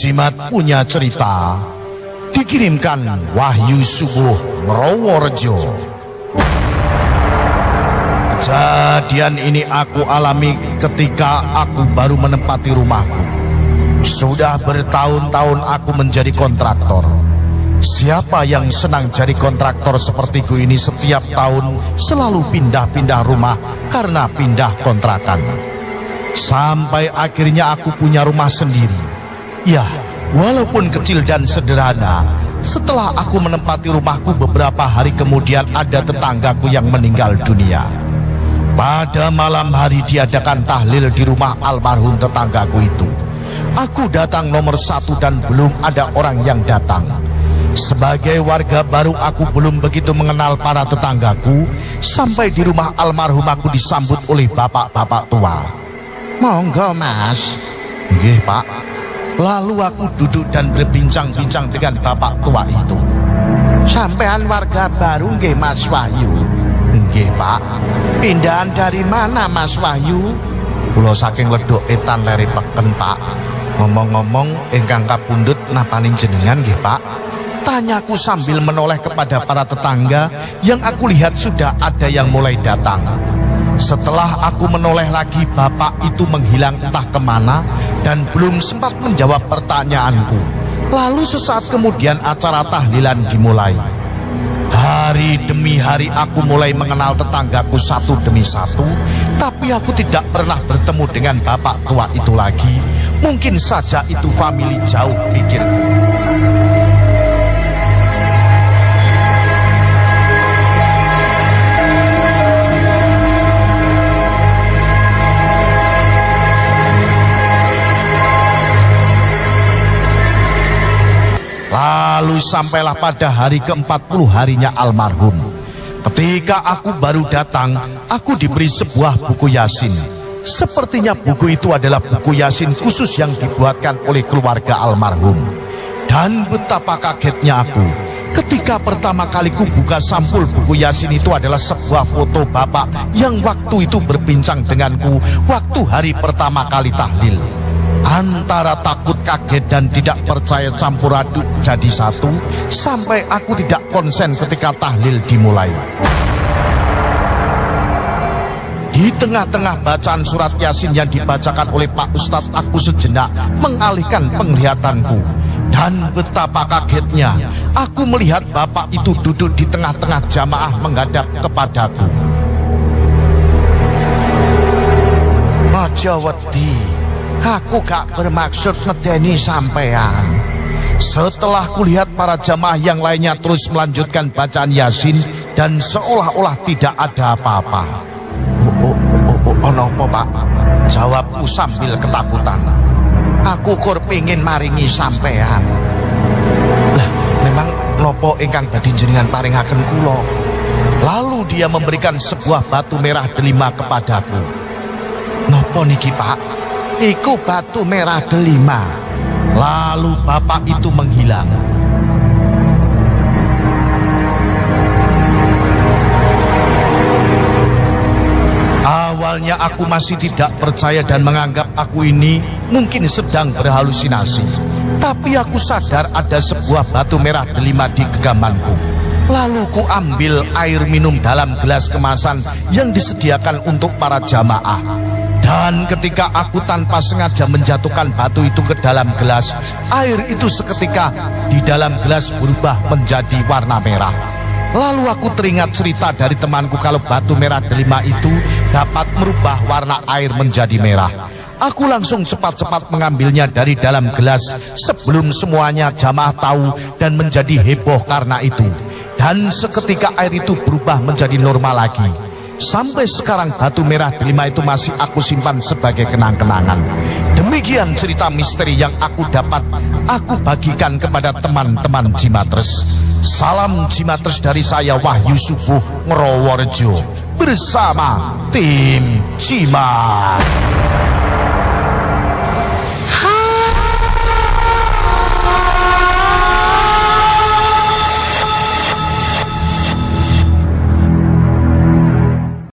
Jimat punya cerita dikirimkan Wahyu Subuh Meroworejo. Kejadian ini aku alami ketika aku baru menempati rumahku. Sudah bertahun-tahun aku menjadi kontraktor. Siapa yang senang jadi kontraktor sepertiku ini setiap tahun selalu pindah-pindah rumah karena pindah kontrakan. Sampai akhirnya aku punya rumah sendiri. Ya, walaupun kecil dan sederhana, setelah aku menempati rumahku beberapa hari kemudian ada tetanggaku yang meninggal dunia. Pada malam hari diadakan tahlil di rumah almarhum tetanggaku itu. Aku datang nomor satu dan belum ada orang yang datang. Sebagai warga baru aku belum begitu mengenal para tetanggaku Sampai di rumah almarhum aku disambut oleh bapak-bapak tua Monggo mas Nggih pak Lalu aku duduk dan berbincang-bincang dengan bapak tua itu. Sampean warga baru nggih mas Wahyu? Nggih pak. Pindahan dari mana mas Wahyu? Pulau saking ledok etan leri peken pak. Ngomong-ngomong ingkang kapundut napaning jenengan nggih pak. Tanyaku sambil menoleh kepada para tetangga yang aku lihat sudah ada yang mulai datang. Setelah aku menoleh lagi, bapak itu menghilang entah ke mana dan belum sempat menjawab pertanyaanku. Lalu sesaat kemudian acara tahlilan dimulai. Hari demi hari aku mulai mengenal tetanggaku satu demi satu, tapi aku tidak pernah bertemu dengan bapak tua itu lagi. Mungkin saja itu famili jauh pikirku. Sampailah pada hari ke-40 harinya almarhum. Ketika aku baru datang, aku diberi sebuah buku Yasin. Sepertinya buku itu adalah buku Yasin khusus yang dibuatkan oleh keluarga almarhum. Dan betapa kagetnya aku ketika pertama kali ku buka sampul buku Yasin itu adalah sebuah foto bapak yang waktu itu berbincang denganku waktu hari pertama kali tahlil. Antara takut, kaget, dan tidak percaya campur aduk jadi satu, sampai aku tidak konsen ketika tahlil dimulai. Di tengah-tengah bacaan surat Yasin yang dibacakan oleh Pak Ustadz, aku sejenak mengalihkan penglihatanku. Dan betapa kagetnya, aku melihat bapak itu duduk di tengah-tengah jamaah menghadap kepadaku. Aja wedi Aku gak bermaksud medeni sampean. Setelah kulihat para jamaah yang lainnya terus melanjutkan bacaan Yasin dan seolah-olah tidak ada apa-apa. Oh, oh, oh, oh, ono apa, Pak? Jawabku sambil ketakutan. Aku kur pingin maringi sampean. Lah, memang nopo ingkang badhe jenengan paringaken kula. Lalu dia memberikan sebuah batu merah delima kepadaku. Nopo niki, Pak? Iku batu merah delima. Lalu bapak itu menghilang. Awalnya aku masih tidak percaya dan menganggap aku ini mungkin sedang berhalusinasi. Tapi aku sadar ada sebuah batu merah delima di genggamanku. Lalu ku ambil air minum dalam gelas kemasan yang disediakan untuk para jamaah. Dan ketika aku tanpa sengaja menjatuhkan batu itu ke dalam gelas, air itu seketika di dalam gelas berubah menjadi warna merah. Lalu aku teringat cerita dari temanku kalau batu merah delima itu dapat merubah warna air menjadi merah. Aku langsung cepat-cepat mengambilnya dari dalam gelas sebelum semuanya jamaah tahu dan menjadi heboh karena itu. Dan seketika air itu berubah menjadi normal lagi. Sampai sekarang batu merah delima itu masih aku simpan sebagai kenang-kenangan. Demikian cerita misteri yang aku dapat aku bagikan kepada teman-teman Jimatres. Salam Jimatres dari saya Wahyu Subuh Ngeroworjo bersama tim Jimat.